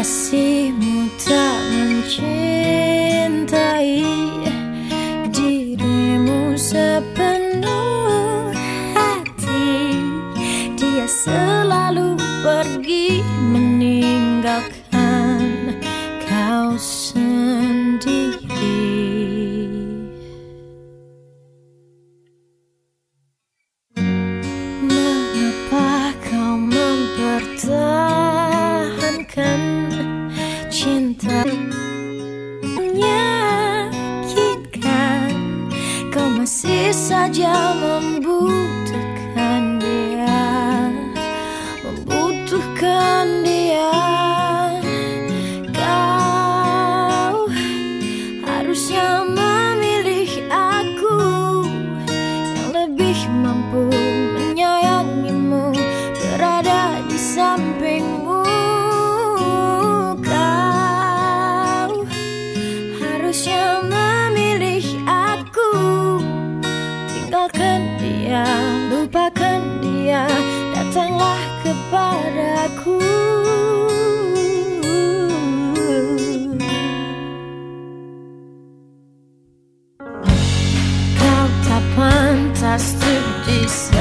Kasihmu tak mencintai dirimu sepenuh hati. Dia selalu pergi meninggalkan masih saja membutuhkan dia. Membutuhkan dia. Kau harusnya memilih aku Yang lebih mampu menyayangimu Berada di sampingmu lupakan dia Datanglah kepadaku. Kau tak pantas untuk disakiti